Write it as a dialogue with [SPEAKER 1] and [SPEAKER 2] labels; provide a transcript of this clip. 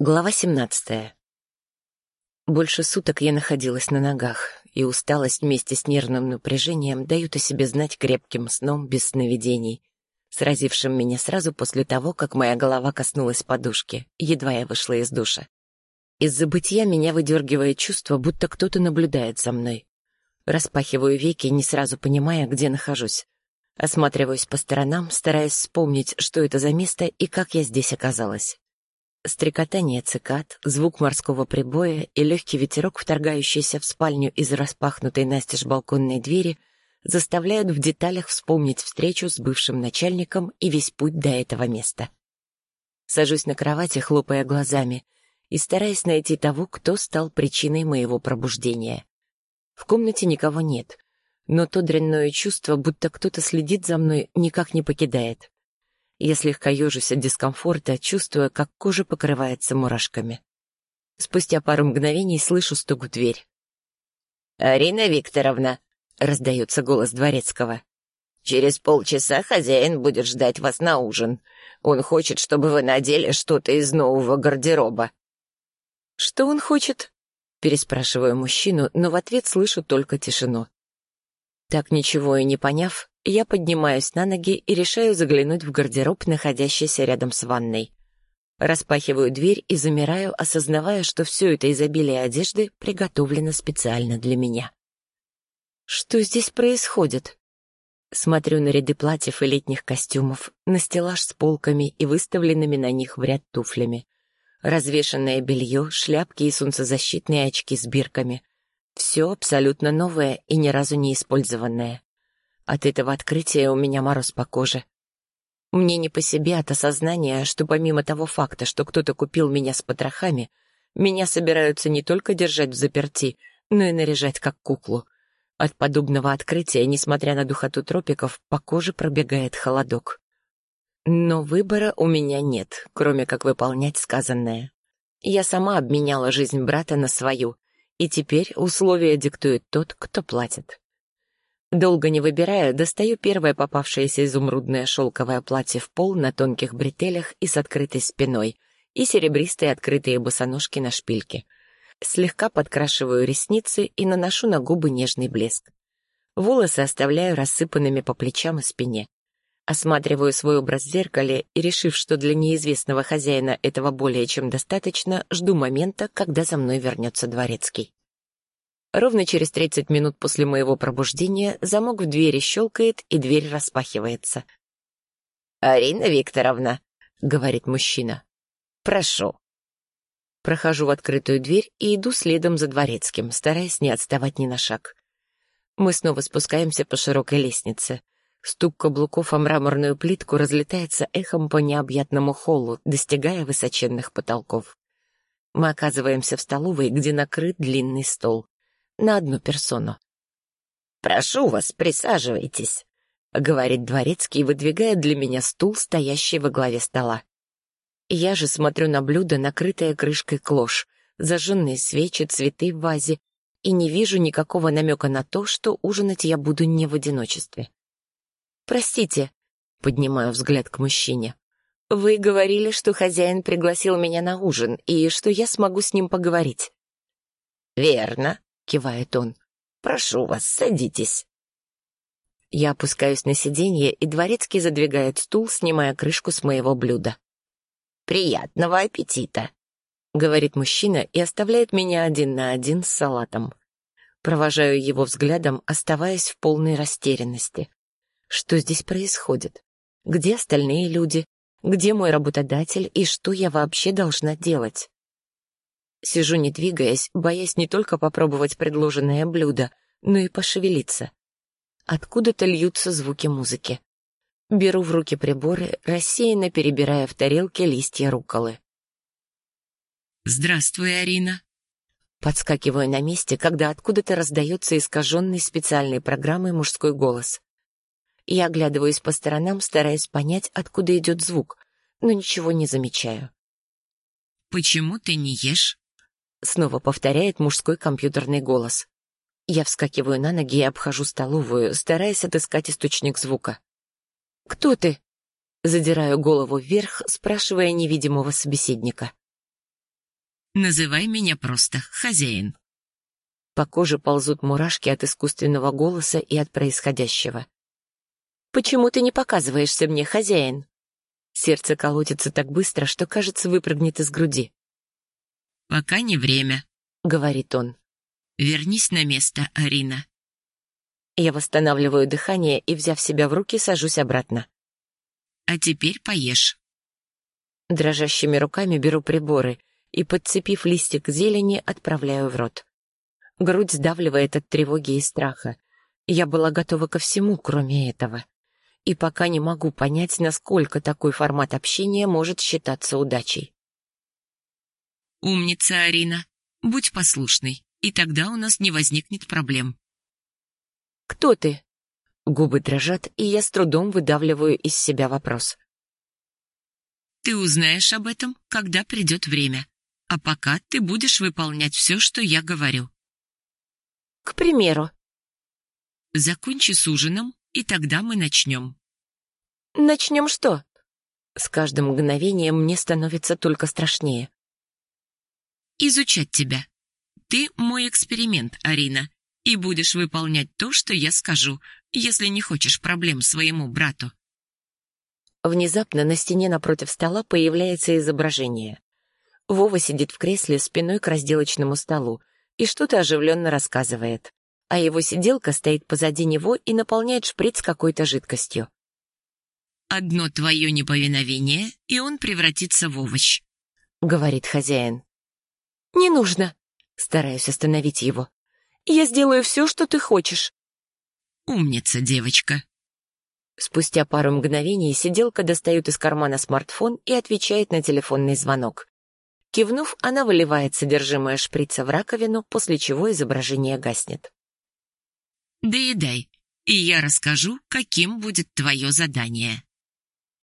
[SPEAKER 1] Глава 17. Больше суток я находилась на ногах, и усталость вместе с нервным напряжением дают о себе знать крепким сном без сновидений, сразившим меня сразу после того, как моя голова коснулась подушки, едва я вышла из душа. Из забытия меня выдергивает чувство, будто кто-то наблюдает за мной. Распахиваю веки, не сразу понимая, где нахожусь. Осматриваюсь по сторонам, стараясь вспомнить, что это за место и как я здесь оказалась. Стрекотание цикад, звук морского прибоя и легкий ветерок, вторгающийся в спальню из распахнутой настежь балконной двери, заставляют в деталях вспомнить встречу с бывшим начальником и весь путь до этого места. Сажусь на кровати, хлопая глазами, и стараясь найти того, кто стал причиной моего пробуждения. В комнате никого нет, но то дрянное чувство, будто кто-то следит за мной, никак не покидает. Я слегка ежусь от дискомфорта, чувствуя, как кожа покрывается мурашками. Спустя пару мгновений слышу стук в дверь. «Арина Викторовна!» — раздается голос дворецкого. «Через полчаса хозяин будет ждать вас на ужин. Он хочет, чтобы вы надели что-то из нового гардероба». «Что он хочет?» — переспрашиваю мужчину, но в ответ слышу только тишину. Так ничего и не поняв, я поднимаюсь на ноги и решаю заглянуть в гардероб, находящийся рядом с ванной. Распахиваю дверь и замираю, осознавая, что все это изобилие одежды приготовлено специально для меня. Что здесь происходит? Смотрю на ряды платьев и летних костюмов, на стеллаж с полками и выставленными на них в ряд туфлями. Развешанное белье, шляпки и солнцезащитные очки с бирками. Все абсолютно новое и ни разу не использованное. От этого открытия у меня мороз по коже. Мне не по себе от осознания, что помимо того факта, что кто-то купил меня с потрохами, меня собираются не только держать в заперти, но и наряжать как куклу. От подобного открытия, несмотря на духоту тропиков, по коже пробегает холодок. Но выбора у меня нет, кроме как выполнять сказанное. Я сама обменяла жизнь брата на свою, и теперь условия диктует тот, кто платит. Долго не выбирая, достаю первое попавшееся изумрудное шелковое платье в пол на тонких бретелях и с открытой спиной, и серебристые открытые босоножки на шпильке. Слегка подкрашиваю ресницы и наношу на губы нежный блеск. Волосы оставляю рассыпанными по плечам и спине. Осматриваю свой образ в зеркале и, решив, что для неизвестного хозяина этого более чем достаточно, жду момента, когда за мной вернется дворецкий. Ровно через 30 минут после моего пробуждения замок в двери щелкает, и дверь распахивается. «Арина Викторовна», — говорит мужчина, — «прошу». Прохожу в открытую дверь и иду следом за дворецким, стараясь не отставать ни на шаг. Мы снова спускаемся по широкой лестнице. Стук каблуков о мраморную плитку разлетается эхом по необъятному холлу, достигая высоченных потолков. Мы оказываемся в столовой, где накрыт длинный стол на одну персону. «Прошу вас, присаживайтесь», — говорит дворецкий, выдвигая для меня стул, стоящий во главе стола. Я же смотрю на блюдо, накрытое крышкой клош, зажженные свечи, цветы в вазе, и не вижу никакого намека на то, что ужинать я буду не в одиночестве. «Простите», — поднимаю взгляд к мужчине, — «вы говорили, что хозяин пригласил меня на ужин, и что я смогу с ним поговорить». «Верно», кивает он. «Прошу вас, садитесь». Я опускаюсь на сиденье, и дворецкий задвигает стул, снимая крышку с моего блюда. «Приятного аппетита!» — говорит мужчина и оставляет меня один на один с салатом. Провожаю его взглядом, оставаясь в полной растерянности. Что здесь происходит? Где остальные люди? Где мой работодатель и что я вообще должна делать? Сижу не двигаясь, боясь не только попробовать предложенное блюдо, но и пошевелиться. Откуда-то льются звуки музыки. Беру в руки приборы, рассеянно перебирая в тарелке листья руколы.
[SPEAKER 2] «Здравствуй, Арина!»
[SPEAKER 1] Подскакиваю на месте, когда откуда-то раздается искаженный специальной программой мужской голос. Я оглядываюсь по сторонам, стараясь понять, откуда идет звук, но ничего не замечаю.
[SPEAKER 2] «Почему ты не ешь?»
[SPEAKER 1] Снова повторяет мужской компьютерный голос. Я вскакиваю на ноги и обхожу столовую, стараясь отыскать источник звука. «Кто ты?» Задираю голову вверх, спрашивая невидимого собеседника.
[SPEAKER 2] Называй меня просто хозяин.
[SPEAKER 1] По коже ползут мурашки от искусственного голоса и от происходящего. «Почему ты не показываешься мне, хозяин?» Сердце колотится так быстро, что, кажется, выпрыгнет из груди.
[SPEAKER 2] «Пока не время», —
[SPEAKER 1] говорит он.
[SPEAKER 2] «Вернись на место, Арина».
[SPEAKER 1] Я восстанавливаю дыхание и, взяв себя в руки, сажусь обратно.
[SPEAKER 2] «А теперь поешь».
[SPEAKER 1] Дрожащими руками беру приборы и, подцепив листик зелени, отправляю в рот. Грудь сдавливает от тревоги и страха. Я была готова ко всему, кроме этого. И пока не могу понять, насколько такой формат общения может считаться удачей.
[SPEAKER 2] «Умница, Арина. Будь послушной, и тогда у нас не возникнет проблем».
[SPEAKER 1] «Кто ты?» Губы дрожат, и я с трудом выдавливаю из себя вопрос.
[SPEAKER 2] «Ты узнаешь об этом, когда придет время. А пока ты будешь выполнять все, что я говорю».
[SPEAKER 1] «К примеру?»
[SPEAKER 2] «Закончи с ужином, и тогда мы начнем».
[SPEAKER 1] «Начнем что?» С каждым мгновением мне становится только страшнее.
[SPEAKER 2] «Изучать тебя. Ты мой эксперимент, Арина и будешь выполнять то, что я скажу, если не хочешь проблем своему брату».
[SPEAKER 1] Внезапно на стене напротив стола появляется изображение. Вова сидит в кресле спиной к разделочному столу и что-то оживленно рассказывает, а его сиделка стоит позади него и наполняет шприц какой-то жидкостью.
[SPEAKER 2] «Одно твое неповиновение, и он превратится в овощ», —
[SPEAKER 1] говорит хозяин. «Не нужно», — стараюсь остановить его. Я сделаю все, что ты хочешь».
[SPEAKER 2] «Умница, девочка».
[SPEAKER 1] Спустя пару мгновений сиделка достает из кармана смартфон и отвечает на телефонный звонок. Кивнув, она выливает содержимое шприца в раковину, после чего изображение гаснет.
[SPEAKER 2] «Доедай, и я расскажу, каким будет твое задание».